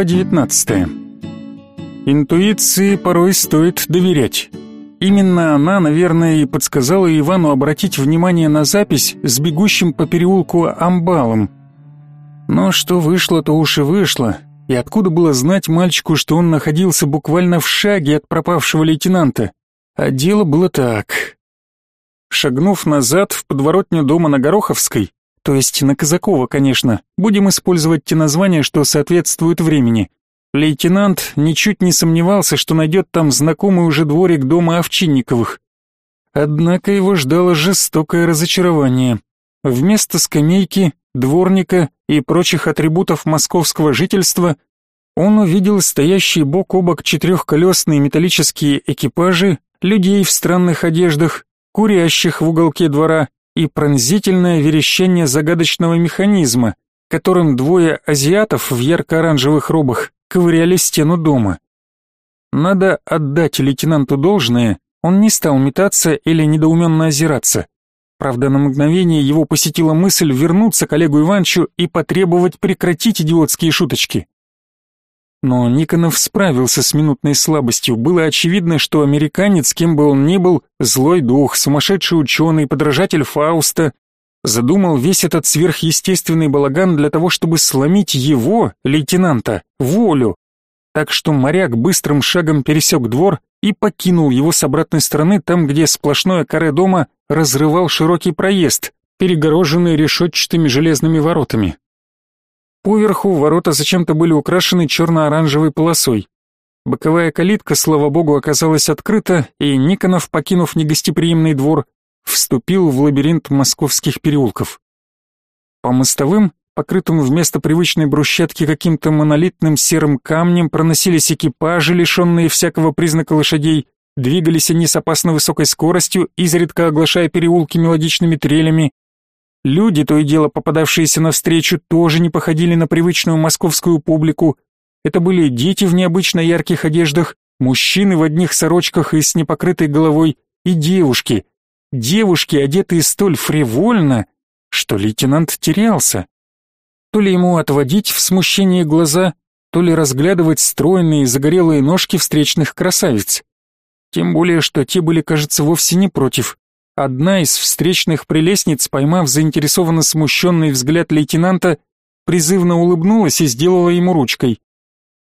Глава 19. Интуиции порой стоит доверять. Именно она, наверное, и подсказала Ивану обратить внимание на запись с бегущим по переулку амбалом. Но что вышло, то уж и вышло. И откуда было знать мальчику, что он находился буквально в шаге от пропавшего лейтенанта? А дело было так. Шагнув назад в подворотню дома на Гороховской, то есть на Казакова, конечно. Будем использовать те названия, что соответствуют времени. Лейтенант ничуть не сомневался, что найдет там знакомый уже дворик дома Овчинниковых. Однако его ждало жестокое разочарование. Вместо скамейки, дворника и прочих атрибутов московского жительства он увидел стоящие бок о бок четырехколесные металлические экипажи, людей в странных одеждах, курящих в уголке двора и пронзительное верещание загадочного механизма, которым двое азиатов в ярко-оранжевых робах ковыряли стену дома. Надо отдать лейтенанту должное, он не стал метаться или недоуменно озираться. Правда, на мгновение его посетила мысль вернуться к Олегу Ивановичу и потребовать прекратить идиотские шуточки. Но Никонов справился с минутной слабостью. Было очевидно, что американец, кем бы он ни был, злой дух, сумасшедший ученый, подражатель Фауста, задумал весь этот сверхъестественный балаган для того, чтобы сломить его, лейтенанта, волю. Так что моряк быстрым шагом пересек двор и покинул его с обратной стороны, там, где сплошное каре дома разрывал широкий проезд, перегороженный решетчатыми железными воротами. Поверху ворота зачем-то были украшены черно-оранжевой полосой. Боковая калитка, слава богу, оказалась открыта, и Никонов, покинув негостеприимный двор, вступил в лабиринт московских переулков. По мостовым, покрытым вместо привычной брусчатки каким-то монолитным серым камнем, проносились экипажи, лишенные всякого признака лошадей, двигались они с опасно высокой скоростью, изредка оглашая переулки мелодичными трелями, Люди, то и дело попадавшиеся навстречу, тоже не походили на привычную московскую публику. Это были дети в необычно ярких одеждах, мужчины в одних сорочках и с непокрытой головой, и девушки. Девушки, одетые столь фривольно, что лейтенант терялся. То ли ему отводить в смущении глаза, то ли разглядывать стройные загорелые ножки встречных красавиц. Тем более, что те были, кажется, вовсе не против. Одна из встречных прелестниц, поймав заинтересованно смущенный взгляд лейтенанта, призывно улыбнулась и сделала ему ручкой.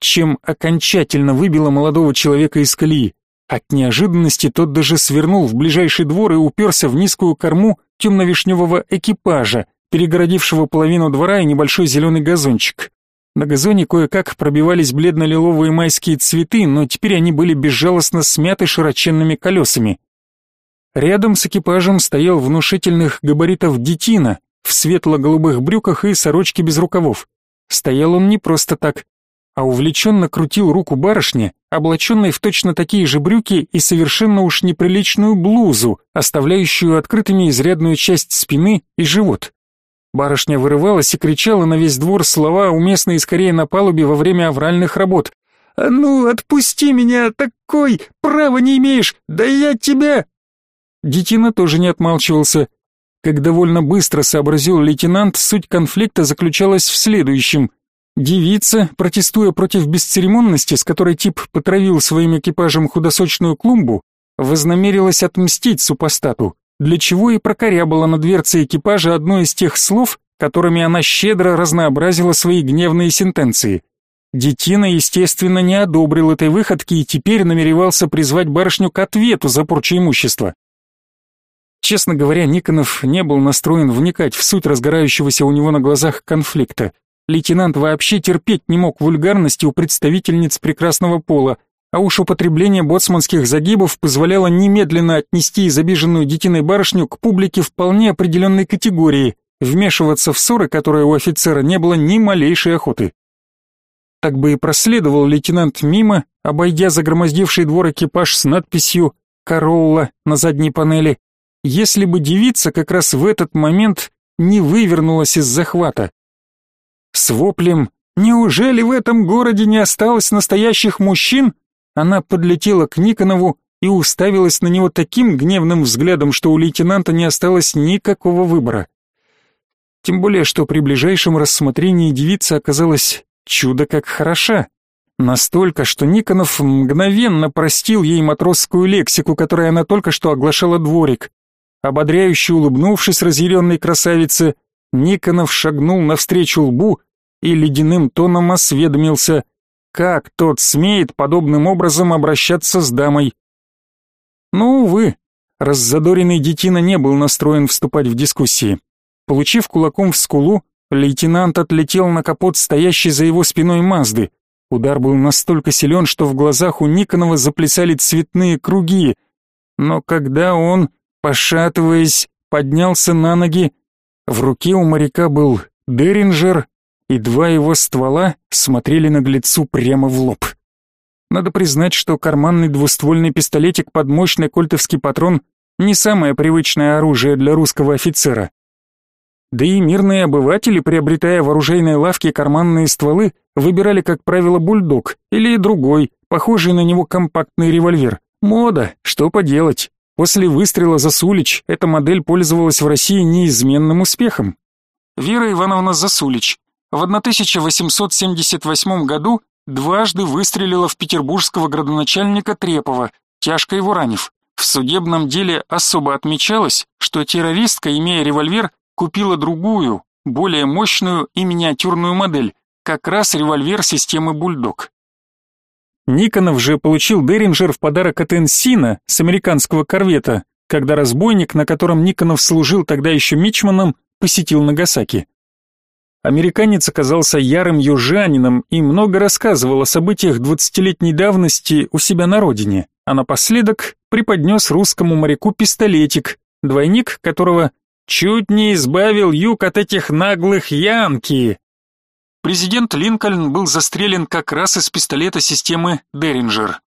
Чем окончательно выбила молодого человека из колеи. От неожиданности тот даже свернул в ближайший двор и уперся в низкую корму темно-вишневого экипажа, перегородившего половину двора и небольшой зеленый газончик. На газоне кое-как пробивались бледно-лиловые майские цветы, но теперь они были безжалостно смяты широченными колесами. Рядом с экипажем стоял внушительных габаритов детина в светло-голубых брюках и сорочке без рукавов. Стоял он не просто так, а увлеченно крутил руку барышни, облаченной в точно такие же брюки и совершенно уж неприличную блузу, оставляющую открытыми изрядную часть спины и живот. Барышня вырывалась и кричала на весь двор слова, уместные скорее на палубе во время авральных работ. «А ну, отпусти меня, такой! Права не имеешь! Да я тебя!» Детина тоже не отмалчивался. Как довольно быстро сообразил лейтенант, суть конфликта заключалась в следующем. Девица, протестуя против бесцеремонности, с которой тип потравил своим экипажем худосочную клумбу, вознамерилась отмстить супостату, для чего и прокорябала на дверце экипажа одно из тех слов, которыми она щедро разнообразила свои гневные сентенции. Детина, естественно, не одобрил этой выходки и теперь намеревался призвать барышню к ответу за порчу имущества. Честно говоря, Никонов не был настроен вникать в суть разгорающегося у него на глазах конфликта. Лейтенант вообще терпеть не мог вульгарности у представительниц прекрасного пола, а уж употребление боцманских загибов позволяло немедленно отнести изобиженную детиной барышню к публике вполне определенной категории, вмешиваться в ссоры, которые у офицера не было ни малейшей охоты. Так бы и проследовал лейтенант мимо, обойдя загромоздивший двор экипаж с надписью «Королла» на задней панели, если бы девица как раз в этот момент не вывернулась из захвата. С воплем «Неужели в этом городе не осталось настоящих мужчин?» Она подлетела к Никонову и уставилась на него таким гневным взглядом, что у лейтенанта не осталось никакого выбора. Тем более, что при ближайшем рассмотрении девица оказалась чудо как хороша. Настолько, что Никонов мгновенно простил ей матросскую лексику, которой она только что оглашала дворик. Ободряюще улыбнувшись разъяренной красавице, Никонов шагнул навстречу лбу и ледяным тоном осведомился, как тот смеет подобным образом обращаться с дамой. Ну, увы, раззадоренный детина не был настроен вступать в дискуссии. Получив кулаком в скулу, лейтенант отлетел на капот стоящей за его спиной Мазды. Удар был настолько силен, что в глазах у Никонова заплясали цветные круги. Но когда он, пошатываясь, поднялся на ноги, в руке у моряка был Деринджер, и два его ствола смотрели наглецу прямо в лоб. Надо признать, что карманный двуствольный пистолетик под мощный кольтовский патрон не самое привычное оружие для русского офицера. Да и мирные обыватели, приобретая в оружейной лавке карманные стволы, выбирали, как правило, бульдог или другой, похожий на него компактный револьвер. Мода, что поделать. После выстрела Засулич эта модель пользовалась в России неизменным успехом. Вера Ивановна Засулич в 1878 году дважды выстрелила в петербургского градоначальника Трепова, тяжко его ранив. В судебном деле особо отмечалось, что террористка, имея револьвер, купила другую, более мощную и миниатюрную модель, как раз револьвер системы «Бульдог». Никонов же получил Деринджер в подарок от Энсина с американского корвета, когда разбойник, на котором Никонов служил тогда еще мичманом, посетил Нагасаки. Американец оказался ярым южанином и много рассказывал о событиях двадцатилетней давности у себя на родине, а напоследок преподнес русскому моряку пистолетик, двойник которого чуть не избавил юг от этих наглых янки, Президент Линкольн был застрелен как раз из пистолета системы Деринджер.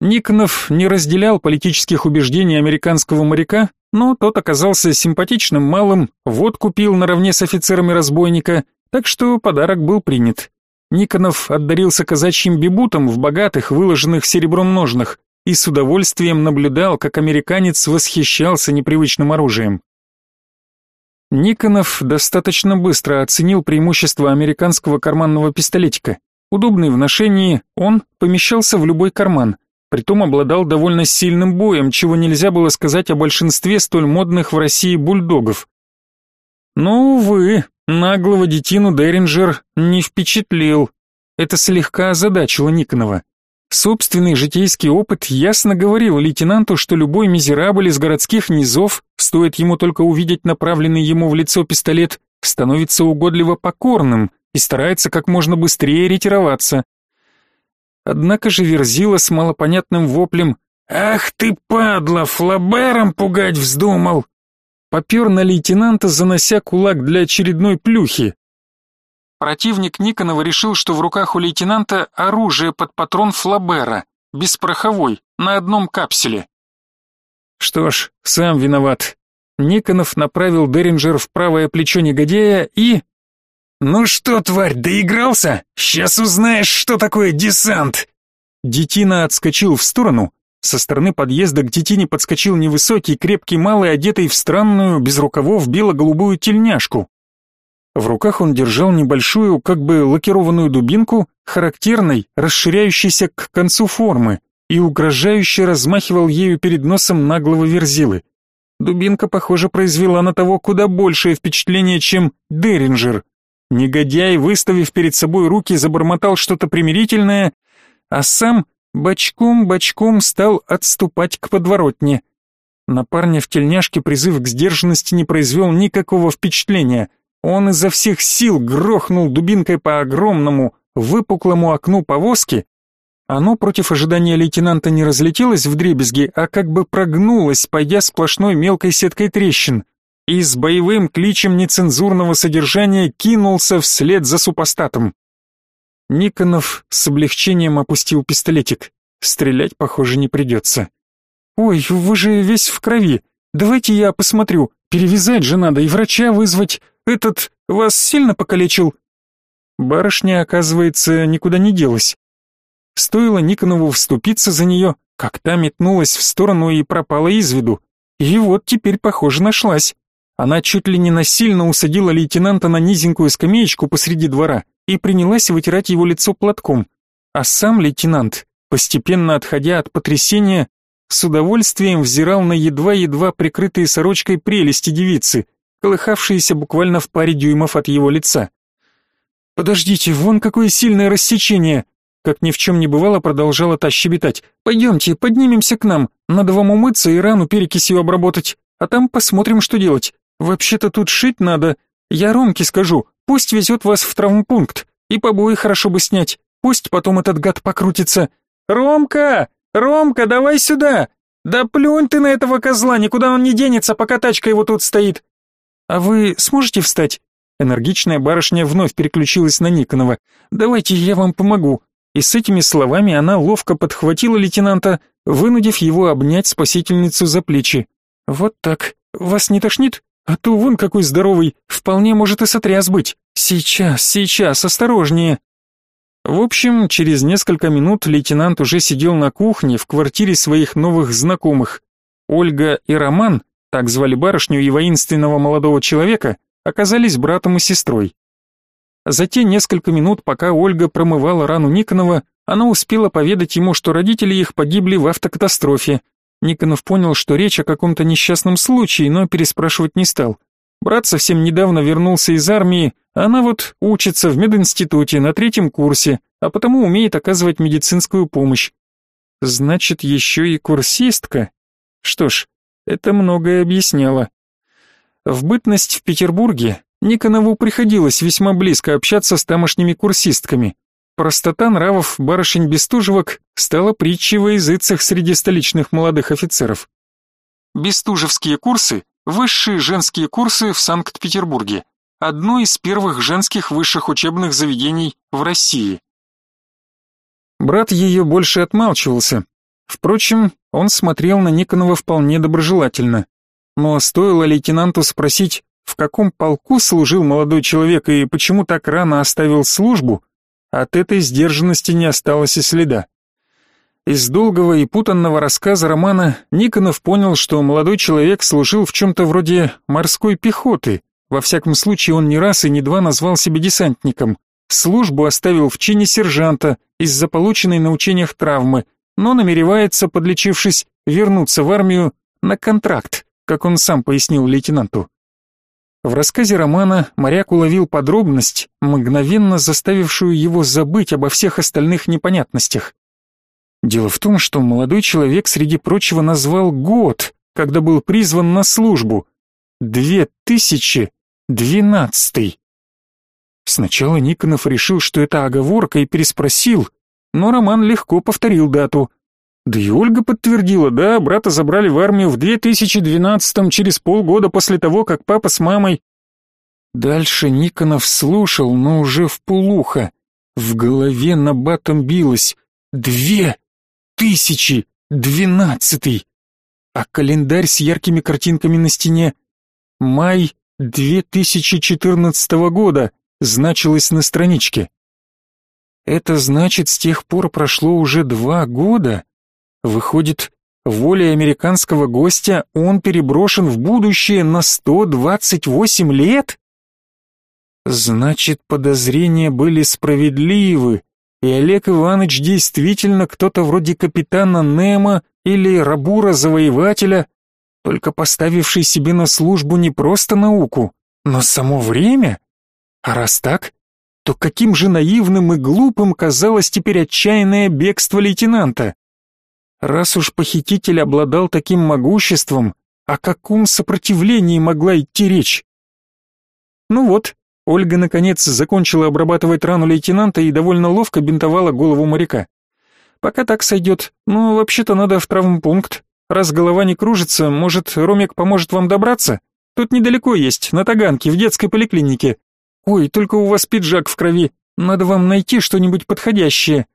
Никонов не разделял политических убеждений американского моряка, но тот оказался симпатичным малым, водку пил наравне с офицерами разбойника, так что подарок был принят. Никонов отдарился казачьим бибутом в богатых, выложенных серебром ножнах, и с удовольствием наблюдал, как американец восхищался непривычным оружием. Никонов достаточно быстро оценил преимущество американского карманного пистолетика. Удобный в ношении, он помещался в любой карман, притом обладал довольно сильным боем, чего нельзя было сказать о большинстве столь модных в России бульдогов. Но, увы, наглого детину Деринджер не впечатлил. Это слегка озадачило Никонова. Собственный житейский опыт ясно говорил лейтенанту, что любой мизерабль из городских низов, стоит ему только увидеть направленный ему в лицо пистолет, становится угодливо покорным и старается как можно быстрее ретироваться. Однако же Верзила с малопонятным воплем «Ах ты, падла, флабером пугать вздумал!» попер на лейтенанта, занося кулак для очередной плюхи. Противник Никонова решил, что в руках у лейтенанта оружие под патрон Флабера, беспороховой, на одном капселе. Что ж, сам виноват. Никонов направил Деринджер в правое плечо негодяя и... «Ну что, тварь, доигрался? Сейчас узнаешь, что такое десант!» Детина отскочил в сторону. Со стороны подъезда к детине подскочил невысокий, крепкий малый, одетый в странную, без рукавов, бело-голубую тельняшку. В руках он держал небольшую, как бы лакированную дубинку, характерной, расширяющейся к концу формы, и угрожающе размахивал ею перед носом наглого верзилы. Дубинка, похоже, произвела на того куда большее впечатление, чем Деринджер. Негодяй, выставив перед собой руки, забормотал что-то примирительное, а сам бочком-бочком стал отступать к подворотне. На парня в тельняшке призыв к сдержанности не произвел никакого впечатления. Он изо всех сил грохнул дубинкой по огромному, выпуклому окну повозки. Оно против ожидания лейтенанта не разлетелось в дребезги, а как бы прогнулось, пойдя сплошной мелкой сеткой трещин, и с боевым кличем нецензурного содержания кинулся вслед за супостатом. Никонов с облегчением опустил пистолетик. Стрелять, похоже, не придется. «Ой, вы же весь в крови. Давайте я посмотрю. Перевязать же надо и врача вызвать. Этот вас сильно покалечил?» Барышня, оказывается, никуда не делась. Стоило Никонову вступиться за нее, как та метнулась в сторону и пропала из виду. И вот теперь, похоже, нашлась. Она чуть ли не насильно усадила лейтенанта на низенькую скамеечку посреди двора и принялась вытирать его лицо платком. А сам лейтенант, постепенно отходя от потрясения, с удовольствием взирал на едва-едва прикрытые сорочкой прелести девицы, колыхавшиеся буквально в паре дюймов от его лица. «Подождите, вон какое сильное рассечение!» Как ни в чем не бывало, продолжала та щебетать. «Пойдемте, поднимемся к нам, надо вам умыться и рану перекисью обработать, а там посмотрим, что делать. Вообще-то тут шить надо. Я Ромке скажу, пусть везет вас в травмпункт, и побои хорошо бы снять, пусть потом этот гад покрутится. Ромка! Ромка, давай сюда! Да плюнь ты на этого козла, никуда он не денется, пока тачка его тут стоит. А вы сможете встать? Энергичная барышня вновь переключилась на Никонова. Давайте я вам помогу. И с этими словами она ловко подхватила лейтенанта, вынудив его обнять спасительницу за плечи. Вот так. Вас не тошнит? А то вон какой здоровый, вполне может и сотряс быть. Сейчас, сейчас, осторожнее. В общем, через несколько минут лейтенант уже сидел на кухне в квартире своих новых знакомых. Ольга и Роман, так звали барышню и воинственного молодого человека, оказались братом и сестрой. За те несколько минут, пока Ольга промывала рану Никонова, она успела поведать ему, что родители их погибли в автокатастрофе, Никонов понял, что речь о каком-то несчастном случае, но переспрашивать не стал. Брат совсем недавно вернулся из армии, а она вот учится в мединституте на третьем курсе, а потому умеет оказывать медицинскую помощь. Значит, еще и курсистка? Что ж, это многое объясняло. В бытность в Петербурге Никонову приходилось весьма близко общаться с тамошними курсистками, Простота нравов барышень-бестужевок стала притчей во языцах среди столичных молодых офицеров. Бестужевские курсы – высшие женские курсы в Санкт-Петербурге, одно из первых женских высших учебных заведений в России. Брат ее больше отмалчивался. Впрочем, он смотрел на Никонова вполне доброжелательно. Но стоило лейтенанту спросить, в каком полку служил молодой человек и почему так рано оставил службу, от этой сдержанности не осталось и следа. Из долгого и путанного рассказа романа Никонов понял, что молодой человек служил в чем-то вроде морской пехоты. Во всяком случае, он не раз и не два назвал себя десантником. Службу оставил в чине сержанта из-за полученной на учениях травмы, но намеревается, подлечившись, вернуться в армию на контракт, как он сам пояснил лейтенанту. В рассказе романа моряк уловил подробность, мгновенно заставившую его забыть обо всех остальных непонятностях. Дело в том, что молодой человек среди прочего назвал год, когда был призван на службу. Две тысячи двенадцатый. Сначала Никонов решил, что это оговорка, и переспросил, но Роман легко повторил дату. Да и Ольга подтвердила, да, брата забрали в армию в 2012-м, через полгода после того, как папа с мамой... Дальше Никонов слушал, но уже в полухо. В голове на батом билось. Две тысячи двенадцатый. А календарь с яркими картинками на стене. Май 2014 года значилось на страничке. Это значит, с тех пор прошло уже два года? Выходит, волей американского гостя он переброшен в будущее на 128 лет? Значит, подозрения были справедливы, и Олег Иванович действительно кто-то вроде капитана Немо или Рабура-завоевателя, только поставивший себе на службу не просто науку, но само время? А раз так, то каким же наивным и глупым казалось теперь отчаянное бегство лейтенанта? Раз уж похититель обладал таким могуществом, о каком сопротивлении могла идти речь? Ну вот, Ольга наконец закончила обрабатывать рану лейтенанта и довольно ловко бинтовала голову моряка. Пока так сойдет, но вообще-то надо в травмпункт. Раз голова не кружится, может, Ромик поможет вам добраться? Тут недалеко есть, на Таганке, в детской поликлинике. Ой, только у вас пиджак в крови, надо вам найти что-нибудь подходящее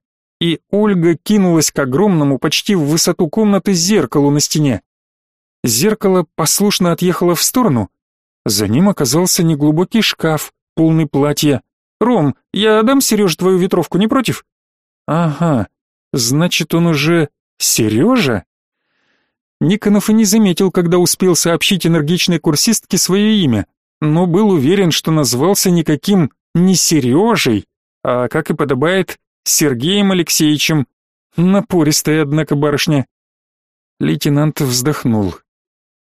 и Ольга кинулась к огромному, почти в высоту комнаты зеркалу на стене. Зеркало послушно отъехало в сторону. За ним оказался неглубокий шкаф, полный платья. «Ром, я отдам Сереже твою ветровку, не против?» «Ага, значит, он уже Сережа?» Никонов и не заметил, когда успел сообщить энергичной курсистке свое имя, но был уверен, что назвался никаким не Сережей, а, как и подобает, Сергеем Алексеевичем. Напористая, однако, барышня. Лейтенант вздохнул.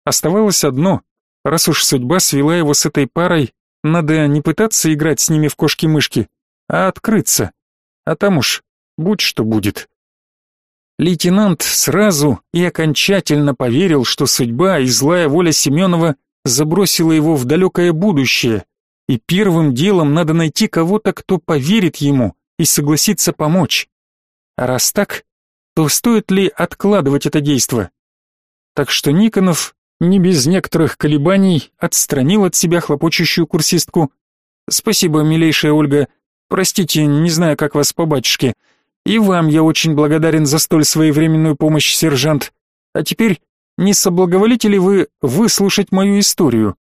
Оставалось одно. Раз уж судьба свела его с этой парой, надо не пытаться играть с ними в кошки-мышки, а открыться. А там уж будь что будет. Лейтенант сразу и окончательно поверил, что судьба и злая воля Семенова забросила его в далекое будущее, и первым делом надо найти кого-то, кто поверит ему и согласится помочь. А раз так, то стоит ли откладывать это действо? Так что Никонов не без некоторых колебаний отстранил от себя хлопочущую курсистку. «Спасибо, милейшая Ольга. Простите, не знаю, как вас по батюшке. И вам я очень благодарен за столь своевременную помощь, сержант. А теперь не соблаговолите ли вы выслушать мою историю?»